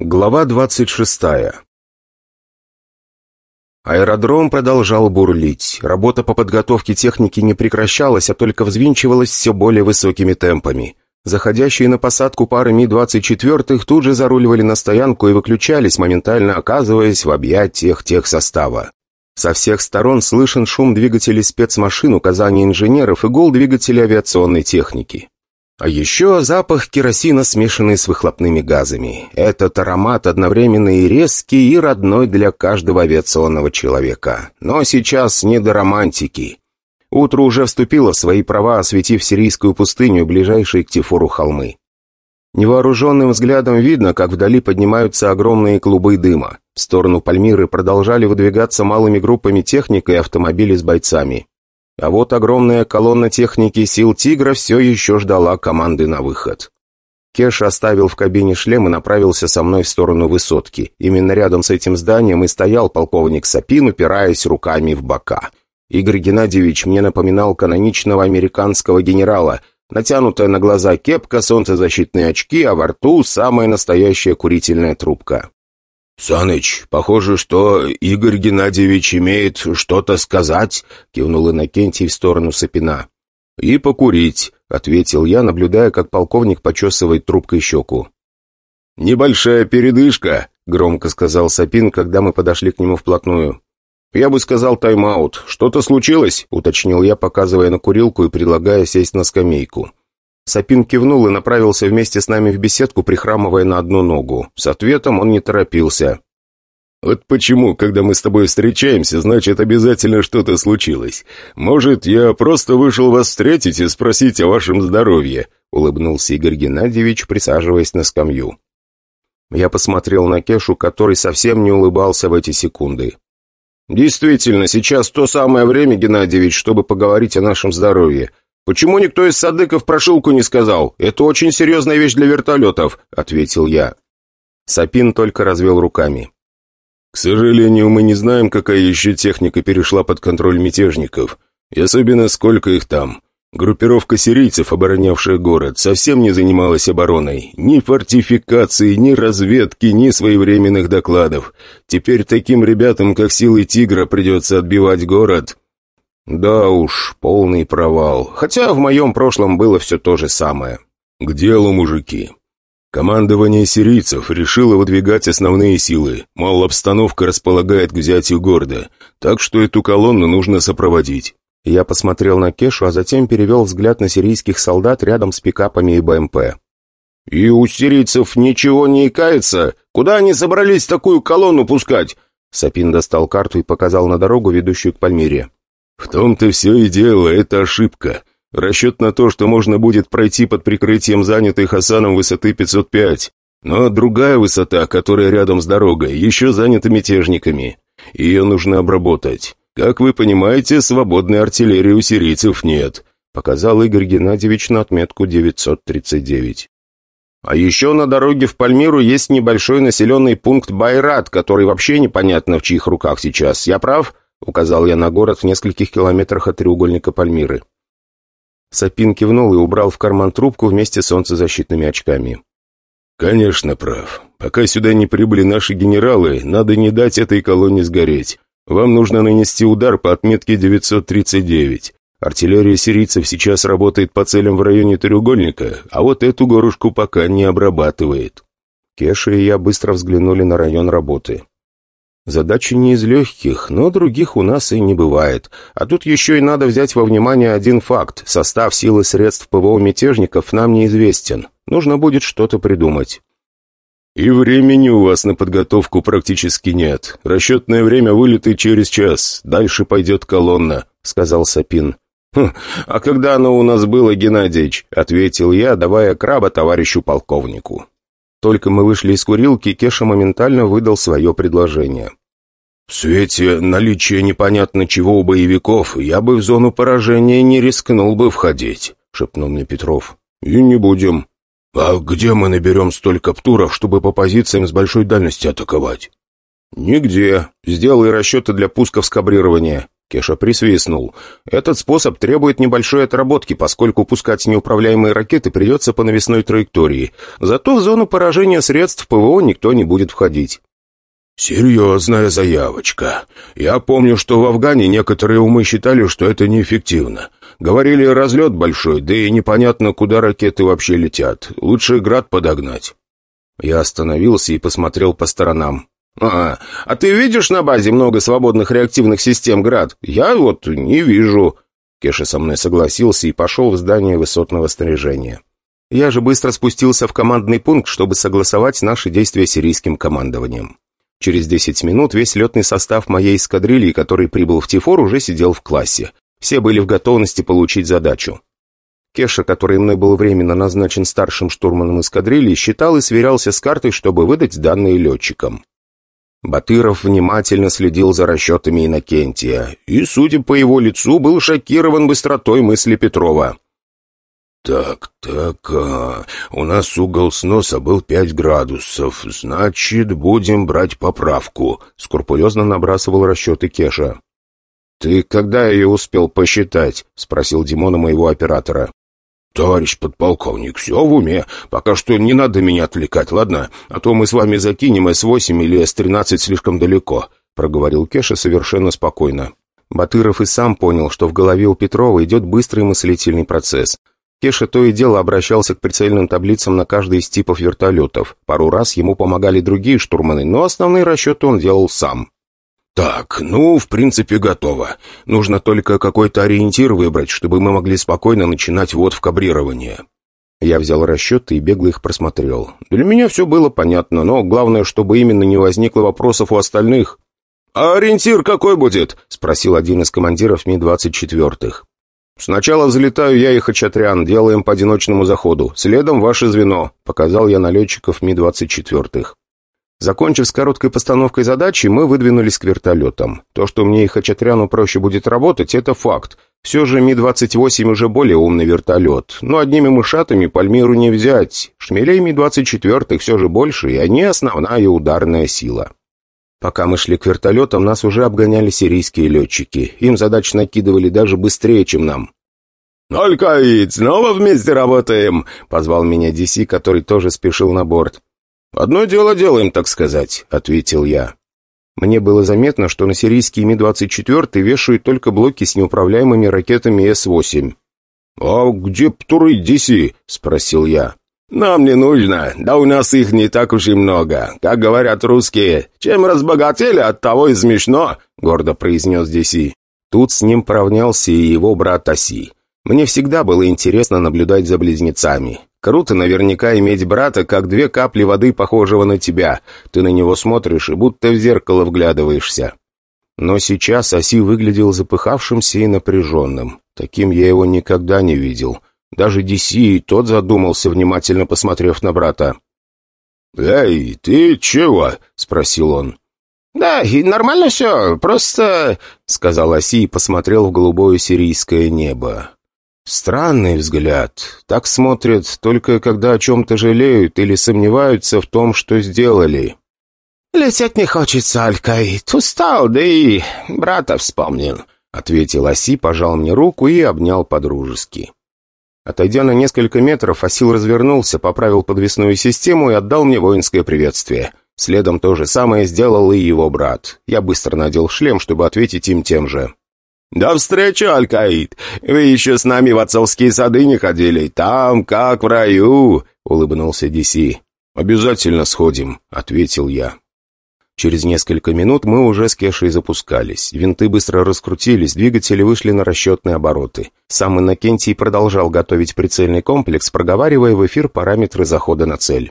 Глава 26 Аэродром продолжал бурлить. Работа по подготовке техники не прекращалась, а только взвинчивалась все более высокими темпами. Заходящие на посадку пары Ми-24 тут же заруливали на стоянку и выключались, моментально оказываясь в объятиях техсостава. Со всех сторон слышен шум двигателей спецмашин, указания инженеров и гул двигателей авиационной техники. А еще запах керосина, смешанный с выхлопными газами. Этот аромат одновременно и резкий, и родной для каждого авиационного человека. Но сейчас не до романтики. Утро уже вступило в свои права, осветив сирийскую пустыню, ближайшие к Тифору холмы. Невооруженным взглядом видно, как вдали поднимаются огромные клубы дыма. В сторону Пальмиры продолжали выдвигаться малыми группами техника и автомобили с бойцами. А вот огромная колонна техники сил «Тигра» все еще ждала команды на выход. Кеш оставил в кабине шлем и направился со мной в сторону высотки. Именно рядом с этим зданием и стоял полковник Сапин, упираясь руками в бока. Игорь Геннадьевич мне напоминал каноничного американского генерала. Натянутая на глаза кепка, солнцезащитные очки, а во рту самая настоящая курительная трубка. «Саныч, похоже, что Игорь Геннадьевич имеет что-то сказать», — кивнул Иннокентий в сторону Сапина. «И покурить», — ответил я, наблюдая, как полковник почесывает трубкой щеку. «Небольшая передышка», — громко сказал Сапин, когда мы подошли к нему вплотную. «Я бы сказал тайм-аут. Что-то случилось?» — уточнил я, показывая на курилку и предлагая сесть на скамейку. Сапин кивнул и направился вместе с нами в беседку, прихрамывая на одну ногу. С ответом он не торопился. «Вот почему, когда мы с тобой встречаемся, значит, обязательно что-то случилось. Может, я просто вышел вас встретить и спросить о вашем здоровье?» — улыбнулся Игорь Геннадьевич, присаживаясь на скамью. Я посмотрел на Кешу, который совсем не улыбался в эти секунды. «Действительно, сейчас то самое время, Геннадьевич, чтобы поговорить о нашем здоровье. «Почему никто из садыков прошилку не сказал? Это очень серьезная вещь для вертолетов», — ответил я. Сапин только развел руками. «К сожалению, мы не знаем, какая еще техника перешла под контроль мятежников, и особенно сколько их там. Группировка сирийцев, оборонявшая город, совсем не занималась обороной. Ни фортификации, ни разведки, ни своевременных докладов. Теперь таким ребятам, как силы «Тигра», придется отбивать город». Да уж, полный провал. Хотя в моем прошлом было все то же самое. К делу, мужики. Командование сирийцев решило выдвигать основные силы, мол, обстановка располагает к взятию города, так что эту колонну нужно сопроводить. Я посмотрел на Кешу, а затем перевел взгляд на сирийских солдат рядом с пикапами и БМП. «И у сирийцев ничего не икается? Куда они собрались такую колонну пускать?» Сапин достал карту и показал на дорогу, ведущую к Пальмире. «В том-то все и дело, это ошибка. Расчет на то, что можно будет пройти под прикрытием занятой Хасаном высоты 505. Но другая высота, которая рядом с дорогой, еще занята мятежниками. Ее нужно обработать. Как вы понимаете, свободной артиллерии у сирийцев нет», показал Игорь Геннадьевич на отметку 939. А еще на дороге в Пальмиру есть небольшой населенный пункт Байрат, который вообще непонятно в чьих руках сейчас. Я прав?» Указал я на город в нескольких километрах от треугольника Пальмиры. Сапин кивнул и убрал в карман трубку вместе с солнцезащитными очками. «Конечно прав. Пока сюда не прибыли наши генералы, надо не дать этой колонне сгореть. Вам нужно нанести удар по отметке 939. Артиллерия сирийцев сейчас работает по целям в районе треугольника, а вот эту горушку пока не обрабатывает». Кеша и я быстро взглянули на район работы. Задача не из легких, но других у нас и не бывает. А тут еще и надо взять во внимание один факт. Состав силы средств ПВО мятежников нам неизвестен. Нужно будет что-то придумать. «И времени у вас на подготовку практически нет. Расчетное время вылеты через час. Дальше пойдет колонна», — сказал Сапин. «Хм, «А когда оно у нас было, Геннадьевич?» — ответил я, давая краба товарищу полковнику. Только мы вышли из курилки, Кеша моментально выдал свое предложение. «В свете наличия непонятно чего у боевиков я бы в зону поражения не рискнул бы входить», — шепнул мне Петров. «И не будем». «А где мы наберем столько птуров, чтобы по позициям с большой дальности атаковать?» «Нигде. Сделай расчеты для пусков с кабрирования». Кеша присвистнул. «Этот способ требует небольшой отработки, поскольку пускать неуправляемые ракеты придется по навесной траектории. Зато в зону поражения средств ПВО никто не будет входить». «Серьезная заявочка. Я помню, что в Афгане некоторые умы считали, что это неэффективно. Говорили, разлет большой, да и непонятно, куда ракеты вообще летят. Лучше град подогнать». Я остановился и посмотрел по сторонам. «А, а ты видишь на базе много свободных реактивных систем «Град»? Я вот не вижу». Кеша со мной согласился и пошел в здание высотного снаряжения. Я же быстро спустился в командный пункт, чтобы согласовать наши действия с сирийским командованием. Через 10 минут весь летный состав моей эскадрильи, который прибыл в Тифор, уже сидел в классе. Все были в готовности получить задачу. Кеша, который мной был временно назначен старшим штурманом эскадрильи, считал и сверялся с картой, чтобы выдать данные летчикам. Батыров внимательно следил за расчетами Иннокентия и, судя по его лицу, был шокирован быстротой мысли Петрова. «Так, так, а, у нас угол сноса был пять градусов, значит, будем брать поправку», — скрупулезно набрасывал расчеты Кеша. «Ты когда ее успел посчитать?» — спросил Димона моего оператора. «Товарищ подполковник, все в уме. Пока что не надо меня отвлекать, ладно? А то мы с вами закинем С-8 или С-13 слишком далеко», — проговорил Кеша совершенно спокойно. Батыров и сам понял, что в голове у Петрова идет быстрый мыслительный процесс. Кеша то и дело обращался к прицельным таблицам на каждый из типов вертолетов. Пару раз ему помогали другие штурманы, но основные расчеты он делал сам. «Так, ну, в принципе, готово. Нужно только какой-то ориентир выбрать, чтобы мы могли спокойно начинать ввод в кабрирование». Я взял расчеты и бегло их просмотрел. Для меня все было понятно, но главное, чтобы именно не возникло вопросов у остальных. «А ориентир какой будет?» — спросил один из командиров Ми-24. «Сначала взлетаю я и Хачатрян, делаем по одиночному заходу. Следом ваше звено», — показал я на летчиков Ми-24. Закончив с короткой постановкой задачи, мы выдвинулись к вертолетам. То, что мне и Хачатряну проще будет работать, это факт. Все же Ми-28 уже более умный вертолет. Но одними мышатами Пальмиру не взять. Шмелей Ми-24 все же больше, и они основная ударная сила. Пока мы шли к вертолетам, нас уже обгоняли сирийские летчики. Им задач накидывали даже быстрее, чем нам. «Алькаид, снова вместе работаем!» — позвал меня Диси, который тоже спешил на борт. «Одно дело делаем, так сказать», — ответил я. Мне было заметно, что на сирийские Ми-24 вешают только блоки с неуправляемыми ракетами С-8. «А где Птуры Диси?» — спросил я. «Нам не нужно, да у нас их не так уж и много. Как говорят русские, чем разбогатели, от того и смешно», — гордо произнес Диси. Тут с ним поравнялся и его брат Аси. Мне всегда было интересно наблюдать за близнецами. Круто наверняка иметь брата, как две капли воды, похожего на тебя. Ты на него смотришь и будто в зеркало вглядываешься. Но сейчас Оси выглядел запыхавшимся и напряженным. Таким я его никогда не видел. Даже Диси и тот задумался, внимательно посмотрев на брата. «Эй, ты чего?» — спросил он. «Да, и нормально все, просто...» — сказал Оси и посмотрел в голубое сирийское небо. Странный взгляд. Так смотрят только когда о чем-то жалеют или сомневаются в том, что сделали. «Лететь не хочется, Алькаид. Устал, да и брата вспомнил», — ответил Аси, пожал мне руку и обнял подружески. Отойдя на несколько метров, Асил развернулся, поправил подвесную систему и отдал мне воинское приветствие. Следом то же самое сделал и его брат. Я быстро надел шлем, чтобы ответить им тем же. «До встречи, Алькаид! Вы еще с нами в отцовские сады не ходили. Там, как в раю!» — улыбнулся Диси. «Обязательно сходим», — ответил я. Через несколько минут мы уже с Кешей запускались. Винты быстро раскрутились, двигатели вышли на расчетные обороты. Сам Иннокентий продолжал готовить прицельный комплекс, проговаривая в эфир параметры захода на цель.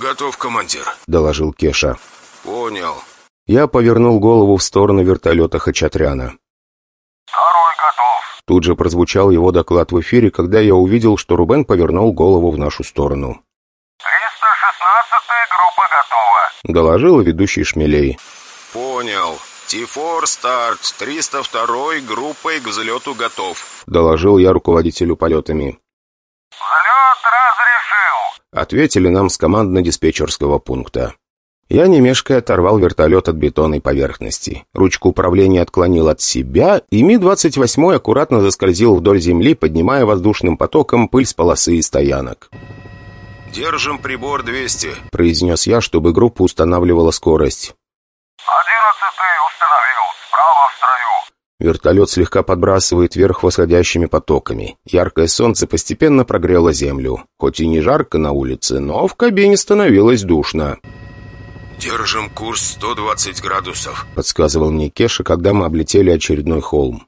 «Готов, командир», — доложил Кеша. «Понял. Я повернул голову в сторону вертолета Хачатряна. «Второй готов!» Тут же прозвучал его доклад в эфире, когда я увидел, что Рубен повернул голову в нашу сторону. «316-я группа готова!» — доложил ведущий Шмелей. «Понял. Тифор старт. 302-й группой к взлету готов», — доложил я руководителю полетами. «Взлет разрешил!» — ответили нам с командно-диспетчерского пункта. Я, не мешкая, оторвал вертолет от бетонной поверхности. Ручку управления отклонил от себя, и Ми-28 аккуратно заскользил вдоль земли, поднимая воздушным потоком пыль с полосы и стоянок. «Держим прибор 200», — произнес я, чтобы группа устанавливала скорость. «Одиннадцатый установил. Справа в строю». Вертолет слегка подбрасывает вверх восходящими потоками. Яркое солнце постепенно прогрело землю. Хоть и не жарко на улице, но в кабине становилось душно. «Держим курс 120 градусов», — подсказывал мне Кеша, когда мы облетели очередной холм.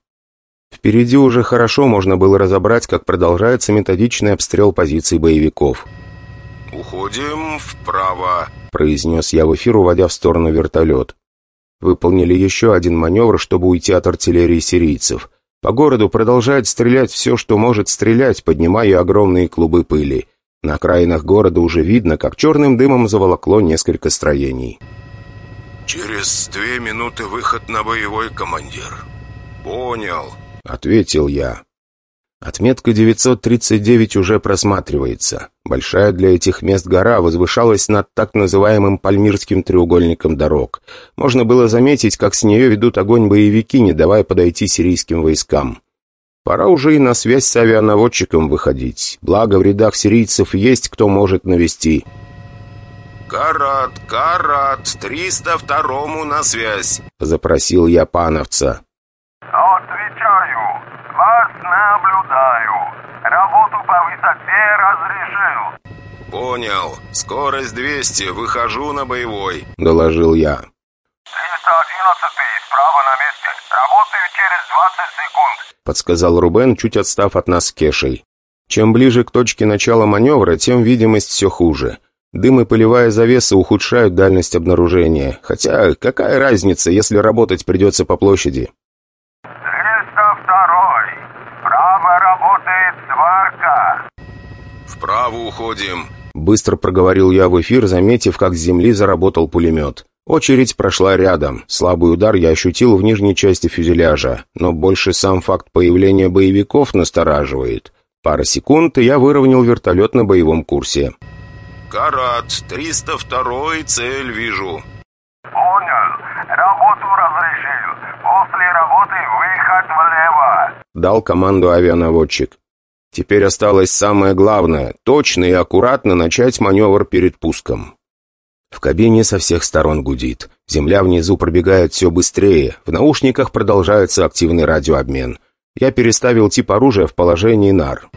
Впереди уже хорошо можно было разобрать, как продолжается методичный обстрел позиций боевиков. «Уходим вправо», — произнес я в эфир, уводя в сторону вертолет. Выполнили еще один маневр, чтобы уйти от артиллерии сирийцев. По городу продолжает стрелять все, что может стрелять, поднимая огромные клубы пыли. На окраинах города уже видно, как черным дымом заволокло несколько строений. «Через две минуты выход на боевой командир». «Понял», — ответил я. Отметка 939 уже просматривается. Большая для этих мест гора возвышалась над так называемым Пальмирским треугольником дорог. Можно было заметить, как с нее ведут огонь боевики, не давая подойти сирийским войскам. Пора уже и на связь с авианаводчиком выходить. Благо, в рядах сирийцев есть кто может навести. «Карат, Карат, 302-му на связь!» — запросил я пановца. «Отвечаю. Вас наблюдаю. Работу по высоте разрешил». «Понял. Скорость 200. Выхожу на боевой», — доложил я. 311 справа на месте. Работаю через 20 секунд. — подсказал Рубен, чуть отстав от нас с Кешей. Чем ближе к точке начала маневра, тем видимость все хуже. Дым и пылевая завеса ухудшают дальность обнаружения. Хотя, какая разница, если работать придется по площади? «Вправо уходим», — быстро проговорил я в эфир, заметив, как с земли заработал пулемет. Очередь прошла рядом. Слабый удар я ощутил в нижней части фюзеляжа, но больше сам факт появления боевиков настораживает. Пара секунд, и я выровнял вертолет на боевом курсе. «Карат, 302 цель вижу». Понял. Работу разрешил. После работы выход влево. Дал команду авианаводчик. Теперь осталось самое главное — точно и аккуратно начать маневр перед пуском. В кабине со всех сторон гудит. Земля внизу пробегает все быстрее. В наушниках продолжается активный радиообмен. Я переставил тип оружия в положении нар.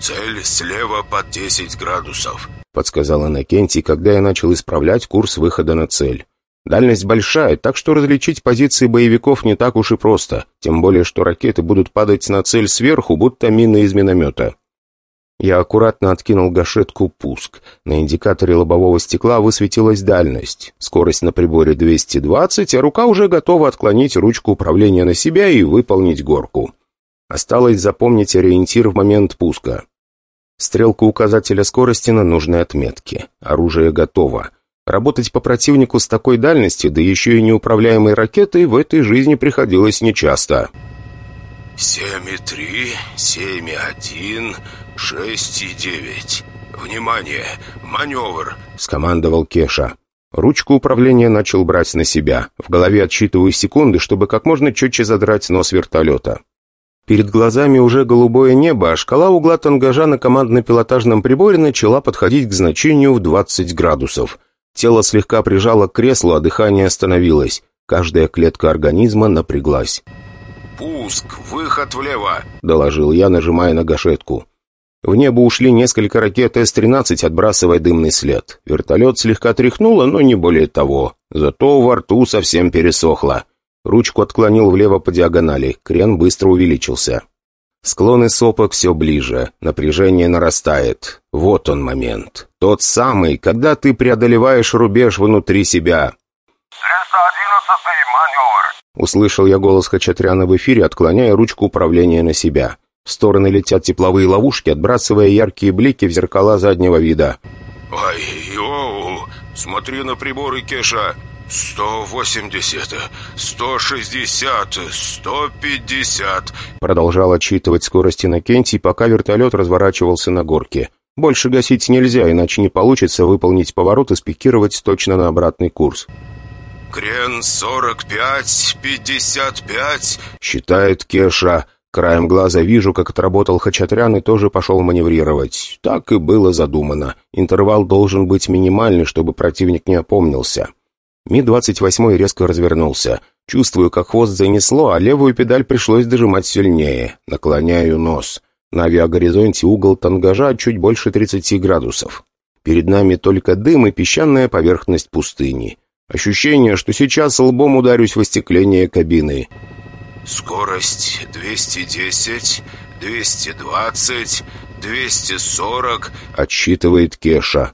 «Цель слева под 10 градусов», — подсказал Иннокентий, когда я начал исправлять курс выхода на цель. Дальность большая, так что различить позиции боевиков не так уж и просто, тем более, что ракеты будут падать на цель сверху, будто мины из миномета. Я аккуратно откинул гашетку «Пуск». На индикаторе лобового стекла высветилась дальность. Скорость на приборе 220, а рука уже готова отклонить ручку управления на себя и выполнить горку. Осталось запомнить ориентир в момент пуска. Стрелка указателя скорости на нужной отметке. Оружие готово. Работать по противнику с такой дальностью, да еще и неуправляемой ракетой, в этой жизни приходилось нечасто. «Семь и три, семь и один, шесть и девять. Внимание! Маневр!» — скомандовал Кеша. Ручку управления начал брать на себя. В голове отсчитываю секунды, чтобы как можно четче задрать нос вертолета. Перед глазами уже голубое небо, а шкала угла тангажа на командно-пилотажном приборе начала подходить к значению в 20 градусов. Тело слегка прижало к креслу, а дыхание остановилось. Каждая клетка организма напряглась. «Пуск! Выход влево!» — доложил я, нажимая на гашетку. В небо ушли несколько ракет С-13, отбрасывая дымный след. Вертолет слегка тряхнуло, но не более того. Зато во рту совсем пересохло. Ручку отклонил влево по диагонали. Крен быстро увеличился. Склоны сопок все ближе. Напряжение нарастает. Вот он момент. Тот самый, когда ты преодолеваешь рубеж внутри себя. 311 маневр. Услышал я голос Хачатряна в эфире, отклоняя ручку управления на себя. В стороны летят тепловые ловушки, отбрасывая яркие блики в зеркала заднего вида. «Ай, оу! Смотри на приборы, Кеша! 180, 160, 150!» Продолжал отчитывать скорость Иннокентий, пока вертолет разворачивался на горке. Больше гасить нельзя, иначе не получится выполнить поворот и спикировать точно на обратный курс. «Крен 45, 55», — считает Кеша. Краем глаза вижу, как отработал Хачатрян и тоже пошел маневрировать. Так и было задумано. Интервал должен быть минимальный, чтобы противник не опомнился. Ми-28 резко развернулся. Чувствую, как хвост занесло, а левую педаль пришлось дожимать сильнее. Наклоняю нос. На авиагоризонте угол тангажа чуть больше 30 градусов. Перед нами только дым и песчаная поверхность пустыни. Ощущение, что сейчас лбом ударюсь в остекление кабины. «Скорость 210, 220, 240», — отсчитывает Кеша.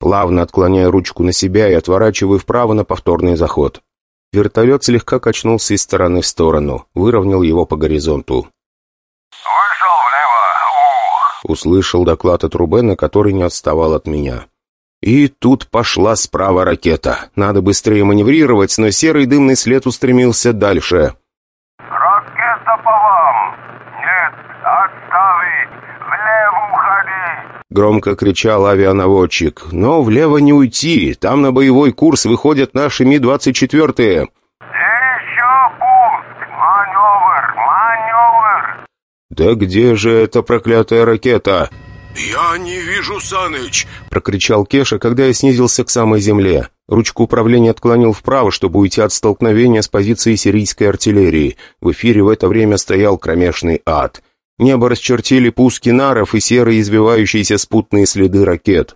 Плавно отклоняя ручку на себя и отворачиваю вправо на повторный заход. Вертолет слегка качнулся из стороны в сторону, выровнял его по горизонту. Вышел влево. Ух. Услышал доклад от Рубена, который не отставал от меня. И тут пошла справа ракета. Надо быстрее маневрировать, но серый дымный след устремился дальше. Ракета по. Нет, отставить. Влево уходи. Громко кричал авианаводчик. Но влево не уйти. Там на боевой курс выходят наши Ми-24. Еще пуск. Маневр. Маневр. Да где же эта проклятая ракета? «Я не вижу, Саныч!» — прокричал Кеша, когда я снизился к самой земле. Ручку управления отклонил вправо, чтобы уйти от столкновения с позиции сирийской артиллерии. В эфире в это время стоял кромешный ад. Небо расчертили пуски наров и серые избивающиеся спутные следы ракет.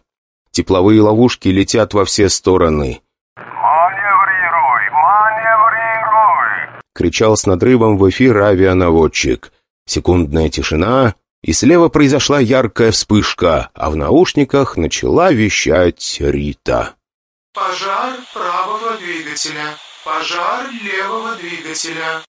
Тепловые ловушки летят во все стороны. Маневрируй. Маневрируй. Кричал с надрывом в эфир авианаводчик. Секундная тишина, и слева произошла яркая вспышка, а в наушниках начала вещать Рита. «Пожар правого двигателя. Пожар левого двигателя».